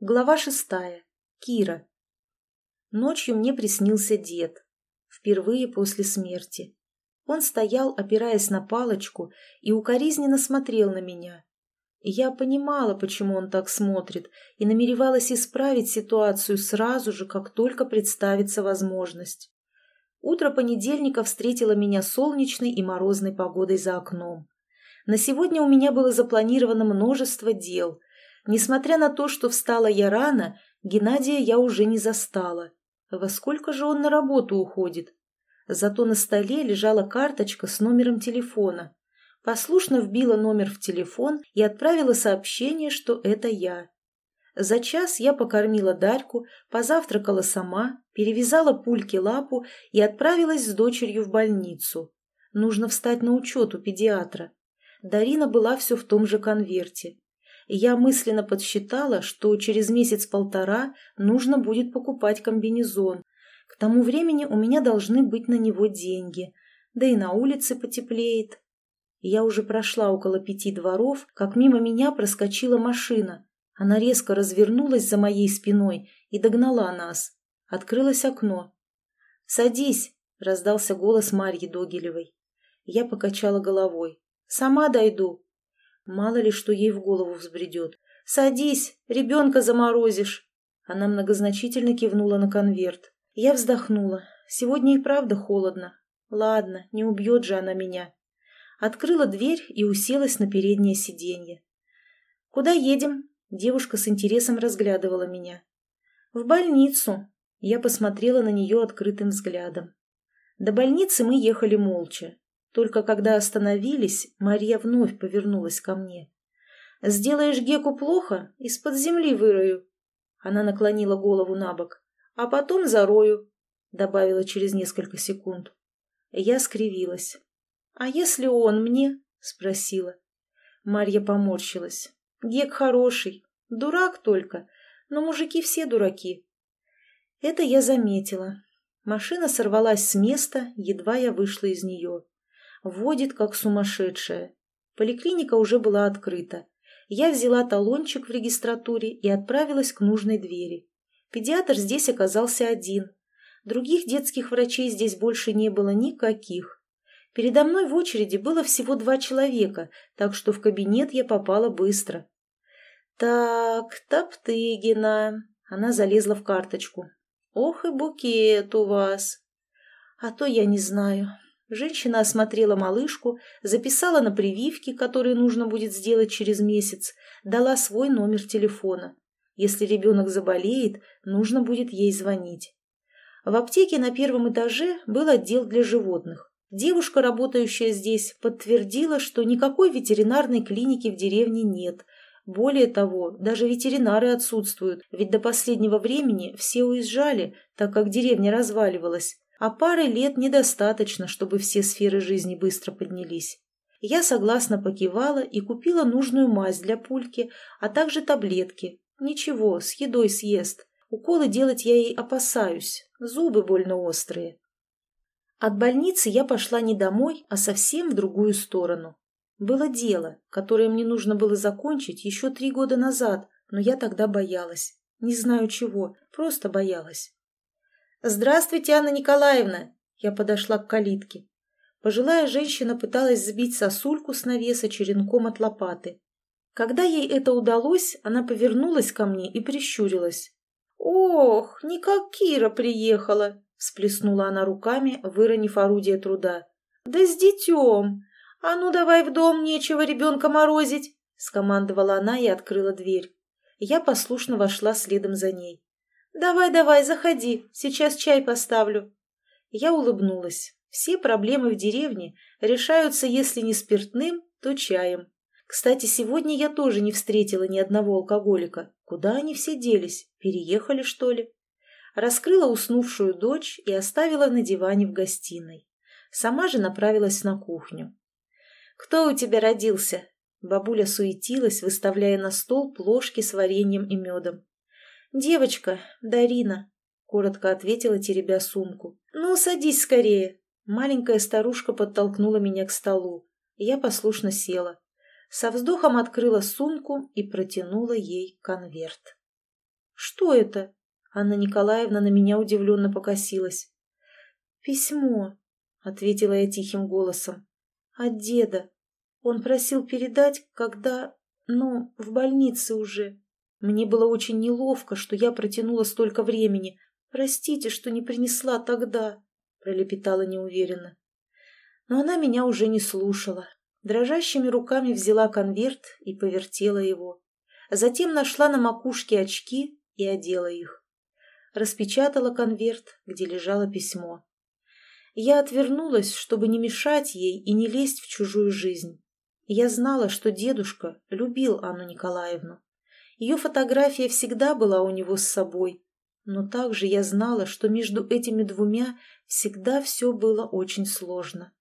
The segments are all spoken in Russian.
Глава шестая. Кира. Ночью мне приснился дед. Впервые после смерти. Он стоял, опираясь на палочку, и укоризненно смотрел на меня. Я понимала, почему он так смотрит, и намеревалась исправить ситуацию сразу же, как только представится возможность. Утро понедельника встретило меня солнечной и морозной погодой за окном. На сегодня у меня было запланировано множество дел – Несмотря на то, что встала я рано, Геннадия я уже не застала. Во сколько же он на работу уходит? Зато на столе лежала карточка с номером телефона. Послушно вбила номер в телефон и отправила сообщение, что это я. За час я покормила Дарьку, позавтракала сама, перевязала пульки лапу и отправилась с дочерью в больницу. Нужно встать на учет у педиатра. Дарина была все в том же конверте я мысленно подсчитала, что через месяц-полтора нужно будет покупать комбинезон. К тому времени у меня должны быть на него деньги, да и на улице потеплеет. Я уже прошла около пяти дворов, как мимо меня проскочила машина. Она резко развернулась за моей спиной и догнала нас. Открылось окно. «Садись!» — раздался голос Марьи Догилевой. Я покачала головой. «Сама дойду!» Мало ли, что ей в голову взбредет. «Садись, ребенка заморозишь!» Она многозначительно кивнула на конверт. Я вздохнула. Сегодня и правда холодно. Ладно, не убьет же она меня. Открыла дверь и уселась на переднее сиденье. «Куда едем?» Девушка с интересом разглядывала меня. «В больницу». Я посмотрела на нее открытым взглядом. До больницы мы ехали молча. Только когда остановились, Марья вновь повернулась ко мне. «Сделаешь Геку плохо, из-под земли вырою». Она наклонила голову на бок. «А потом зарою», — добавила через несколько секунд. Я скривилась. «А если он мне?» — спросила. Марья поморщилась. «Гек хороший, дурак только, но мужики все дураки». Это я заметила. Машина сорвалась с места, едва я вышла из нее. Водит, как сумасшедшая. Поликлиника уже была открыта. Я взяла талончик в регистратуре и отправилась к нужной двери. Педиатр здесь оказался один. Других детских врачей здесь больше не было никаких. Передо мной в очереди было всего два человека, так что в кабинет я попала быстро. «Так, Топтыгина...» Она залезла в карточку. «Ох и букет у вас!» «А то я не знаю. Женщина осмотрела малышку, записала на прививки, которые нужно будет сделать через месяц, дала свой номер телефона. Если ребенок заболеет, нужно будет ей звонить. В аптеке на первом этаже был отдел для животных. Девушка, работающая здесь, подтвердила, что никакой ветеринарной клиники в деревне нет. Более того, даже ветеринары отсутствуют, ведь до последнего времени все уезжали, так как деревня разваливалась а пары лет недостаточно, чтобы все сферы жизни быстро поднялись. Я согласно покивала и купила нужную мазь для пульки, а также таблетки. Ничего, с едой съест. Уколы делать я ей опасаюсь, зубы больно острые. От больницы я пошла не домой, а совсем в другую сторону. Было дело, которое мне нужно было закончить еще три года назад, но я тогда боялась. Не знаю чего, просто боялась. «Здравствуйте, Анна Николаевна!» Я подошла к калитке. Пожилая женщина пыталась сбить сосульку с навеса черенком от лопаты. Когда ей это удалось, она повернулась ко мне и прищурилась. «Ох, не как Кира приехала!» – всплеснула она руками, выронив орудие труда. «Да с детем! А ну давай в дом, нечего ребенка морозить!» – скомандовала она и открыла дверь. Я послушно вошла следом за ней. «Давай-давай, заходи, сейчас чай поставлю». Я улыбнулась. Все проблемы в деревне решаются, если не спиртным, то чаем. Кстати, сегодня я тоже не встретила ни одного алкоголика. Куда они все делись? Переехали, что ли? Раскрыла уснувшую дочь и оставила на диване в гостиной. Сама же направилась на кухню. «Кто у тебя родился?» Бабуля суетилась, выставляя на стол плошки с вареньем и медом. «Девочка, Дарина», — коротко ответила, теребя сумку. «Ну, садись скорее». Маленькая старушка подтолкнула меня к столу. Я послушно села. Со вздохом открыла сумку и протянула ей конверт. Что это?» Анна Николаевна на меня удивленно покосилась. «Письмо», — ответила я тихим голосом. «От деда. Он просил передать, когда... Ну, в больнице уже. Мне было очень неловко, что я протянула столько времени. Простите, что не принесла тогда», — пролепетала неуверенно. Но она меня уже не слушала. Дрожащими руками взяла конверт и повертела его. Затем нашла на макушке очки и одела их. Распечатала конверт, где лежало письмо. Я отвернулась, чтобы не мешать ей и не лезть в чужую жизнь. Я знала, что дедушка любил Анну Николаевну. Ее фотография всегда была у него с собой. Но также я знала, что между этими двумя всегда все было очень сложно.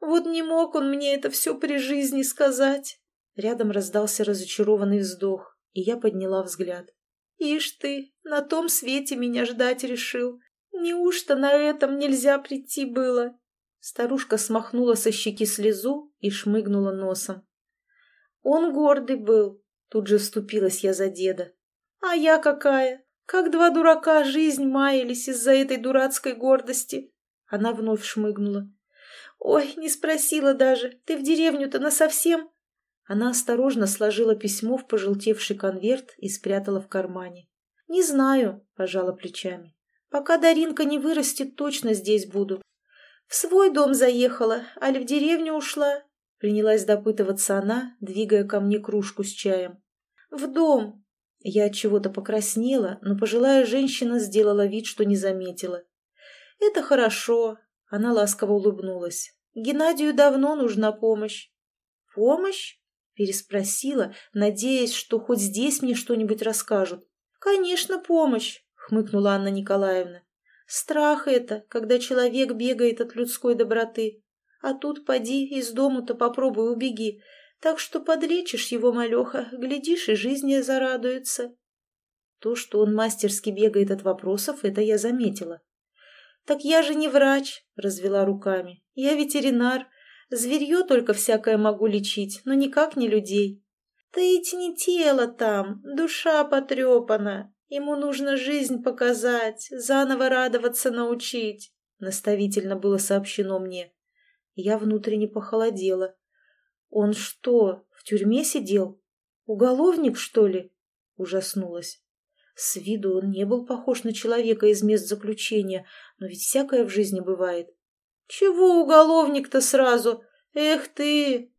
«Вот не мог он мне это все при жизни сказать!» Рядом раздался разочарованный вздох, и я подняла взгляд. «Ишь ты, на том свете меня ждать решил. «Неужто на этом нельзя прийти было?» Старушка смахнула со щеки слезу и шмыгнула носом. «Он гордый был», — тут же вступилась я за деда. «А я какая? Как два дурака жизнь маялись из-за этой дурацкой гордости!» Она вновь шмыгнула. «Ой, не спросила даже, ты в деревню-то насовсем?» Она осторожно сложила письмо в пожелтевший конверт и спрятала в кармане. «Не знаю», — пожала плечами. Пока Даринка не вырастет, точно здесь буду. В свой дом заехала, али в деревню ушла? Принялась допытываться она, двигая ко мне кружку с чаем. В дом. Я от чего-то покраснела, но пожилая женщина сделала вид, что не заметила. Это хорошо. Она ласково улыбнулась. Геннадию давно нужна помощь. Помощь? Переспросила, надеясь, что хоть здесь мне что-нибудь расскажут. Конечно, помощь хмыкнула Анна Николаевна. Страх это, когда человек бегает от людской доброты. А тут поди из дому-то попробуй убеги. Так что подлечишь его, малеха, глядишь, и жизни зарадуется. То, что он мастерски бегает от вопросов, это я заметила. «Так я же не врач», — развела руками. «Я ветеринар. Зверье только всякое могу лечить, но никак не людей». «Да ведь не тело там, душа потрепана», Ему нужно жизнь показать, заново радоваться научить, — наставительно было сообщено мне. Я внутренне похолодела. Он что, в тюрьме сидел? Уголовник, что ли? Ужаснулась. С виду он не был похож на человека из мест заключения, но ведь всякое в жизни бывает. Чего уголовник-то сразу? Эх ты!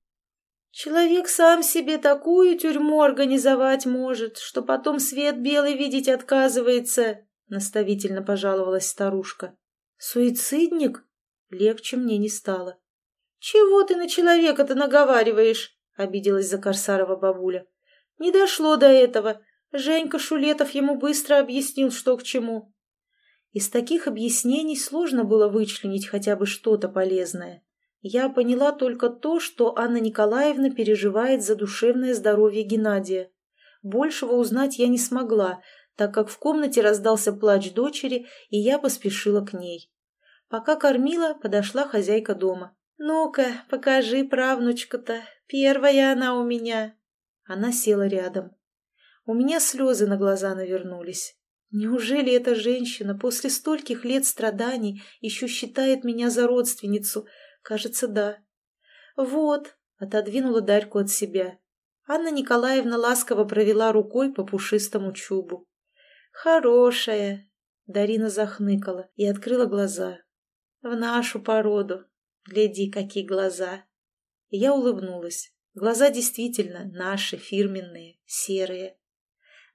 Человек сам себе такую тюрьму организовать может, что потом свет белый видеть отказывается, — наставительно пожаловалась старушка. Суицидник? Легче мне не стало. Чего ты на человека-то наговариваешь? — обиделась за Корсарова бабуля. Не дошло до этого. Женька Шулетов ему быстро объяснил, что к чему. Из таких объяснений сложно было вычленить хотя бы что-то полезное. Я поняла только то, что Анна Николаевна переживает за душевное здоровье Геннадия. Большего узнать я не смогла, так как в комнате раздался плач дочери, и я поспешила к ней. Пока кормила, подошла хозяйка дома. «Ну-ка, покажи правнучка-то, первая она у меня». Она села рядом. У меня слезы на глаза навернулись. Неужели эта женщина после стольких лет страданий еще считает меня за родственницу, Кажется, да. Вот, отодвинула Дарьку от себя. Анна Николаевна ласково провела рукой по пушистому чубу. Хорошая. Дарина захныкала и открыла глаза. В нашу породу. Гляди, какие глаза. Я улыбнулась. Глаза действительно наши, фирменные, серые.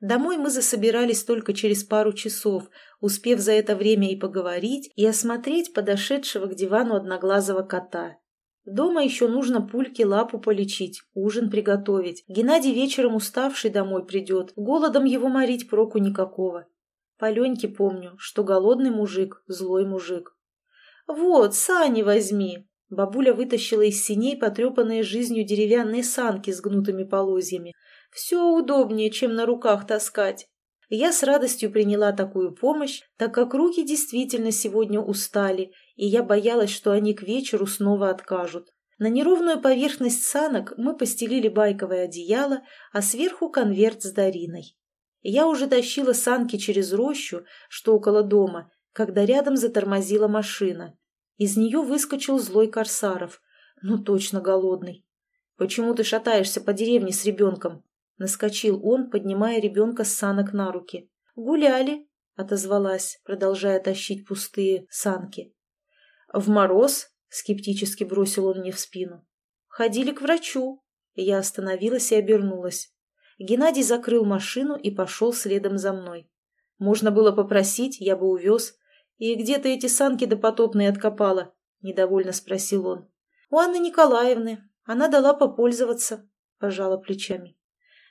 Домой мы засобирались только через пару часов, успев за это время и поговорить, и осмотреть подошедшего к дивану одноглазого кота. Дома еще нужно пульке лапу полечить, ужин приготовить. Геннадий вечером уставший домой придет, голодом его морить проку никакого. По Леньке помню, что голодный мужик – злой мужик. «Вот, сани возьми!» Бабуля вытащила из синей потрепанные жизнью деревянные санки с гнутыми полозьями. Все удобнее, чем на руках таскать. Я с радостью приняла такую помощь, так как руки действительно сегодня устали, и я боялась, что они к вечеру снова откажут. На неровную поверхность санок мы постелили байковое одеяло, а сверху конверт с Дариной. Я уже тащила санки через рощу, что около дома, когда рядом затормозила машина. Из нее выскочил злой Корсаров. Ну, точно голодный. «Почему ты шатаешься по деревне с ребенком?» Наскочил он, поднимая ребенка с санок на руки. «Гуляли», — отозвалась, продолжая тащить пустые санки. «В мороз?» — скептически бросил он мне в спину. «Ходили к врачу». Я остановилась и обернулась. Геннадий закрыл машину и пошел следом за мной. Можно было попросить, я бы увез. «И где ты эти санки допотопные откопала?» — недовольно спросил он. «У Анны Николаевны. Она дала попользоваться», — пожала плечами.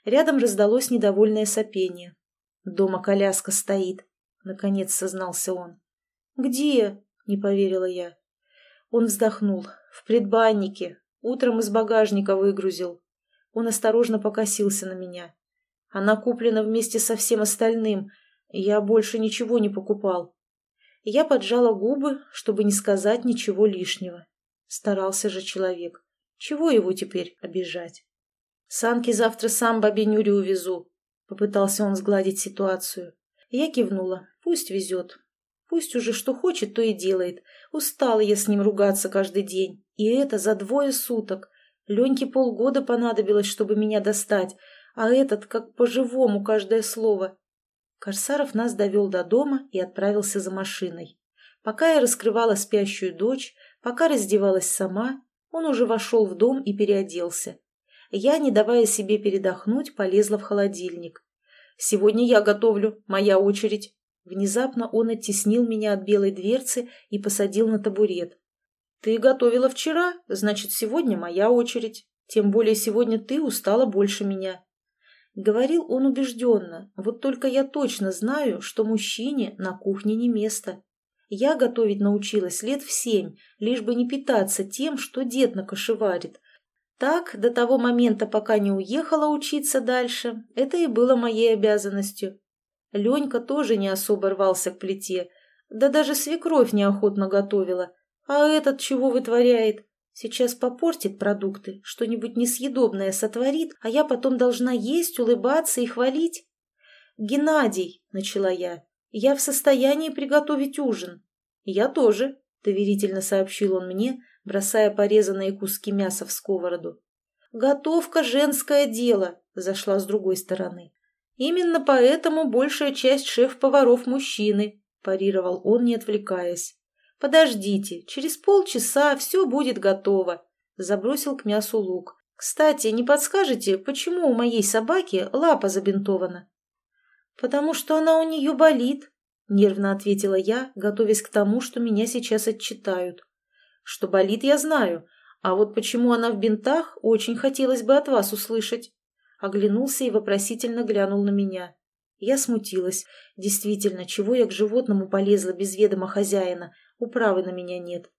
Рядом раздалось недовольное сопение. «Дома коляска стоит», — наконец сознался он. «Где?» — не поверила я. Он вздохнул. «В предбаннике. Утром из багажника выгрузил». Он осторожно покосился на меня. «Она куплена вместе со всем остальным. Я больше ничего не покупал». Я поджала губы, чтобы не сказать ничего лишнего. Старался же человек. Чего его теперь обижать? «Санки завтра сам бабе Нюре увезу», — попытался он сгладить ситуацию. Я кивнула. «Пусть везет. Пусть уже что хочет, то и делает. Устала я с ним ругаться каждый день. И это за двое суток. Леньке полгода понадобилось, чтобы меня достать, а этот как по-живому каждое слово. Корсаров нас довел до дома и отправился за машиной. Пока я раскрывала спящую дочь, пока раздевалась сама, он уже вошел в дом и переоделся я, не давая себе передохнуть, полезла в холодильник. «Сегодня я готовлю, моя очередь». Внезапно он оттеснил меня от белой дверцы и посадил на табурет. «Ты готовила вчера, значит, сегодня моя очередь. Тем более сегодня ты устала больше меня». Говорил он убежденно, вот только я точно знаю, что мужчине на кухне не место. Я готовить научилась лет в семь, лишь бы не питаться тем, что дед накошеварит, так, до того момента, пока не уехала учиться дальше, это и было моей обязанностью. Ленька тоже не особо рвался к плите, да даже свекровь неохотно готовила. А этот чего вытворяет? Сейчас попортит продукты, что-нибудь несъедобное сотворит, а я потом должна есть, улыбаться и хвалить. «Геннадий», — начала я, — «я в состоянии приготовить ужин». «Я тоже», — доверительно сообщил он мне, бросая порезанные куски мяса в сковороду. «Готовка – женское дело», – зашла с другой стороны. «Именно поэтому большая часть шеф-поваров мужчины», – парировал он, не отвлекаясь. «Подождите, через полчаса все будет готово», – забросил к мясу лук. «Кстати, не подскажете, почему у моей собаки лапа забинтована?» «Потому что она у нее болит», – нервно ответила я, готовясь к тому, что меня сейчас отчитают. Что болит, я знаю, а вот почему она в бинтах, очень хотелось бы от вас услышать. Оглянулся и вопросительно глянул на меня. Я смутилась. Действительно, чего я к животному полезла без ведома хозяина? Управы на меня нет.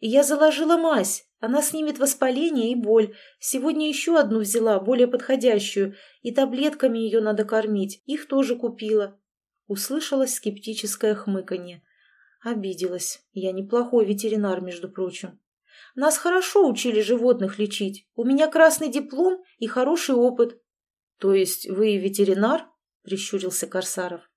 Я заложила мазь. Она снимет воспаление и боль. Сегодня еще одну взяла, более подходящую. И таблетками ее надо кормить. Их тоже купила. Услышалось скептическое хмыканье. Обиделась. Я неплохой ветеринар, между прочим. Нас хорошо учили животных лечить. У меня красный диплом и хороший опыт. То есть вы ветеринар? Прищурился Корсаров.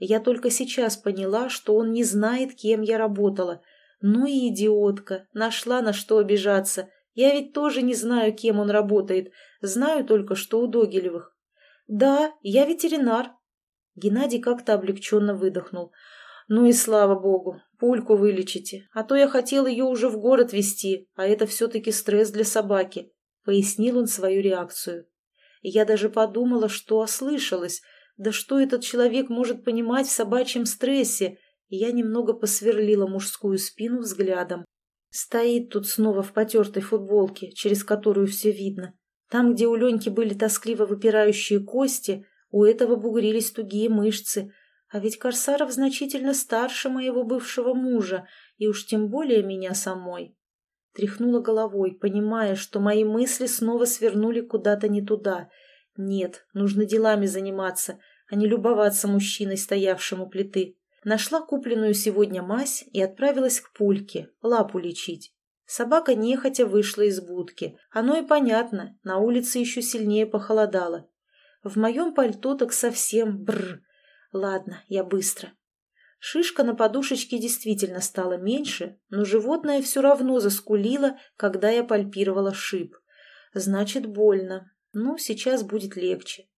Я только сейчас поняла, что он не знает, кем я работала. Ну и идиотка, нашла на что обижаться. Я ведь тоже не знаю, кем он работает. Знаю только, что у Догилевых. Да, я ветеринар. Геннадий как-то облегченно выдохнул. «Ну и слава богу, пульку вылечите, а то я хотел ее уже в город везти, а это все-таки стресс для собаки», — пояснил он свою реакцию. я даже подумала, что ослышалась, да что этот человек может понимать в собачьем стрессе, я немного посверлила мужскую спину взглядом. Стоит тут снова в потертой футболке, через которую все видно. Там, где у Леньки были тоскливо выпирающие кости, у этого бугрились тугие мышцы, а ведь Корсаров значительно старше моего бывшего мужа, и уж тем более меня самой. Тряхнула головой, понимая, что мои мысли снова свернули куда-то не туда. Нет, нужно делами заниматься, а не любоваться мужчиной, стоявшим у плиты. Нашла купленную сегодня мазь и отправилась к пульке, лапу лечить. Собака нехотя вышла из будки. Оно и понятно, на улице еще сильнее похолодало. В моем пальто так совсем бр. Ладно, я быстро. Шишка на подушечке действительно стала меньше, но животное все равно заскулило, когда я пальпировала шип. Значит, больно. Ну, сейчас будет легче.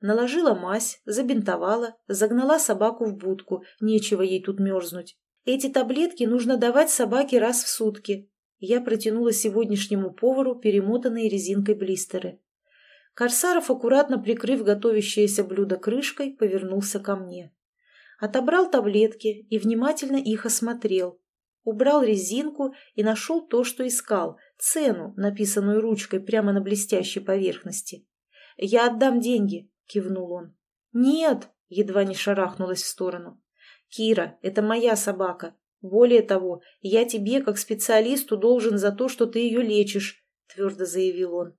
Наложила мазь, забинтовала, загнала собаку в будку, нечего ей тут мерзнуть. Эти таблетки нужно давать собаке раз в сутки. Я протянула сегодняшнему повару перемотанные резинкой блистеры. Корсаров, аккуратно прикрыв готовящееся блюдо крышкой, повернулся ко мне. Отобрал таблетки и внимательно их осмотрел. Убрал резинку и нашел то, что искал, цену, написанную ручкой прямо на блестящей поверхности. «Я отдам деньги», — кивнул он. «Нет», — едва не шарахнулась в сторону. «Кира, это моя собака. Более того, я тебе, как специалисту, должен за то, что ты ее лечишь», — твердо заявил он.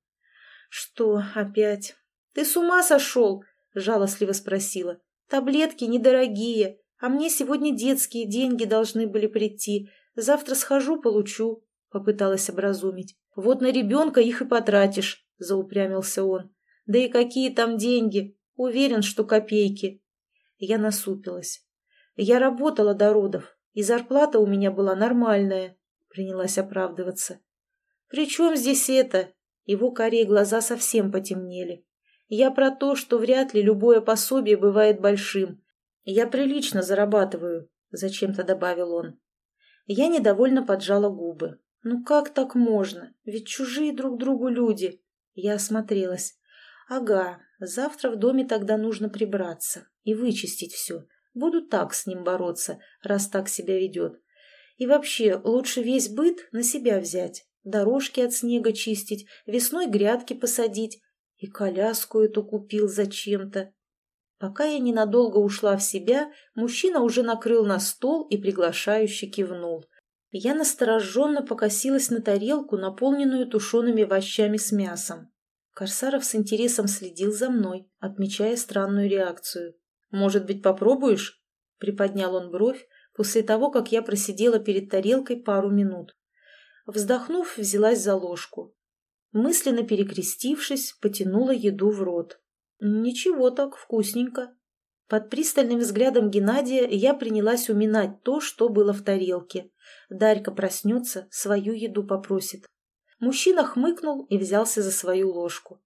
«Что опять? Ты с ума сошел?» — жалостливо спросила. «Таблетки недорогие, а мне сегодня детские деньги должны были прийти. Завтра схожу, получу», — попыталась образумить. «Вот на ребенка их и потратишь», — заупрямился он. «Да и какие там деньги? Уверен, что копейки». Я насупилась. Я работала до родов, и зарплата у меня была нормальная, принялась оправдываться. «При чем здесь это?» Его карие глаза совсем потемнели. «Я про то, что вряд ли любое пособие бывает большим. Я прилично зарабатываю», — зачем-то добавил он. Я недовольно поджала губы. «Ну как так можно? Ведь чужие друг другу люди». Я осмотрелась. «Ага, завтра в доме тогда нужно прибраться и вычистить все. Буду так с ним бороться, раз так себя ведет. И вообще, лучше весь быт на себя взять. Дорожки от снега чистить, весной грядки посадить. И коляску эту купил зачем-то. Пока я ненадолго ушла в себя, мужчина уже накрыл на стол и приглашающе кивнул. Я настороженно покосилась на тарелку, наполненную тушеными овощами с мясом. Корсаров с интересом следил за мной, отмечая странную реакцию. «Может быть, попробуешь?» — приподнял он бровь после того, как я просидела перед тарелкой пару минут. Вздохнув, взялась за ложку. Мысленно перекрестившись, потянула еду в рот. Ничего так, вкусненько. Под пристальным взглядом Геннадия я принялась уминать то, что было в тарелке. Дарька проснется, свою еду попросит. Мужчина хмыкнул и взялся за свою ложку.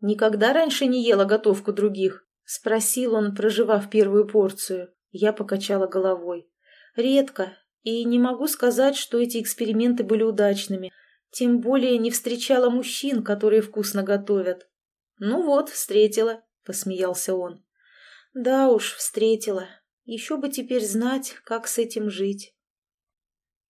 «Никогда раньше не ела готовку других?» — спросил он, проживав первую порцию. Я покачала головой. «Редко, и не могу сказать, что эти эксперименты были удачными. Тем более не встречала мужчин, которые вкусно готовят». «Ну вот, встретила», — посмеялся он. «Да уж, встретила. Еще бы теперь знать, как с этим жить».